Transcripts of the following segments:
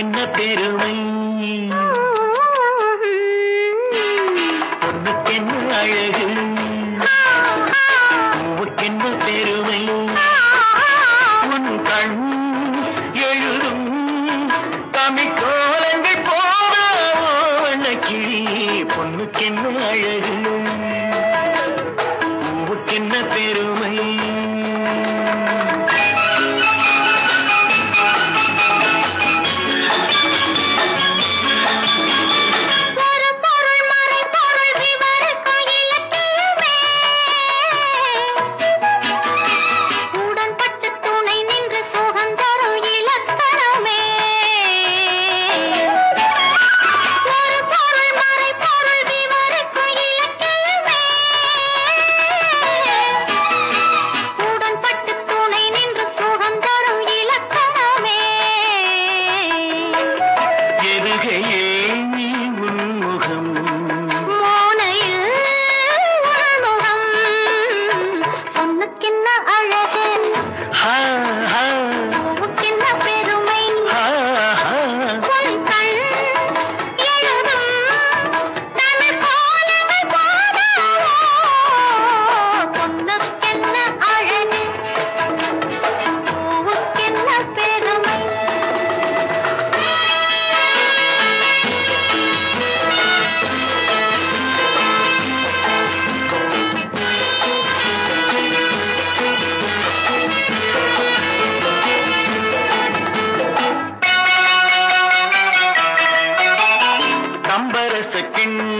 என்ன பெருமை? பொண்ணுக்கென்ன அழகு? பூவுக்கென்ன பெருமை? உன் கண் எழுதும் தமிழ்கோலங்கை போன கிளி பொண்ணுக்கென்ன அழகு? பூவுக்கென்ன பெருமை?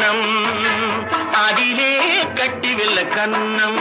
கன்னம் அதிலே கட்டி வெள்ள கன்னம்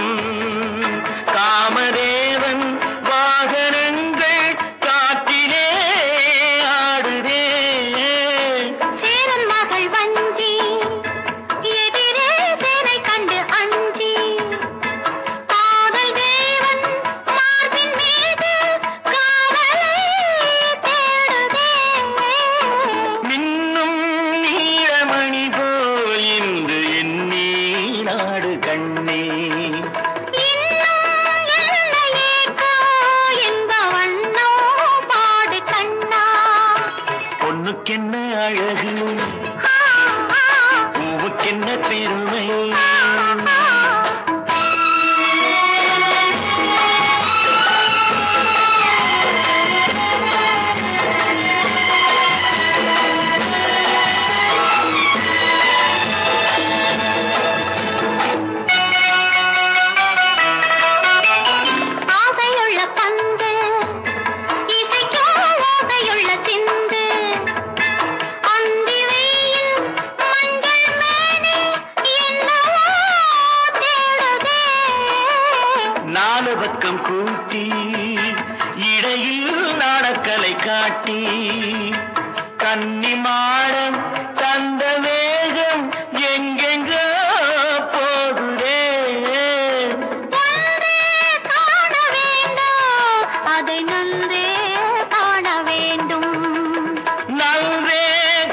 நாலு பக்கம் கூட்டி இடையில் நாடக்கலை காட்டி கன்னி மாடம் தந்த மேகம் எங்கெங்க போகுதே. காண வேண்டும். அதை நன்றே காண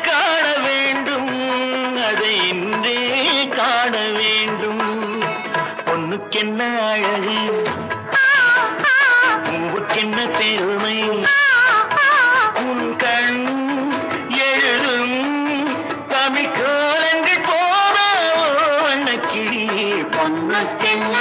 காண வேண்டும். அதை இன்றே காண வேண்டும். பூவுக்கென்ன அழகு? பூவுக்கென்ன பெருமை? உன் கண் எழுதும் தமிழ் கோலங்கள் போல வண்ணக்கிளி பொன்னக்கென்ன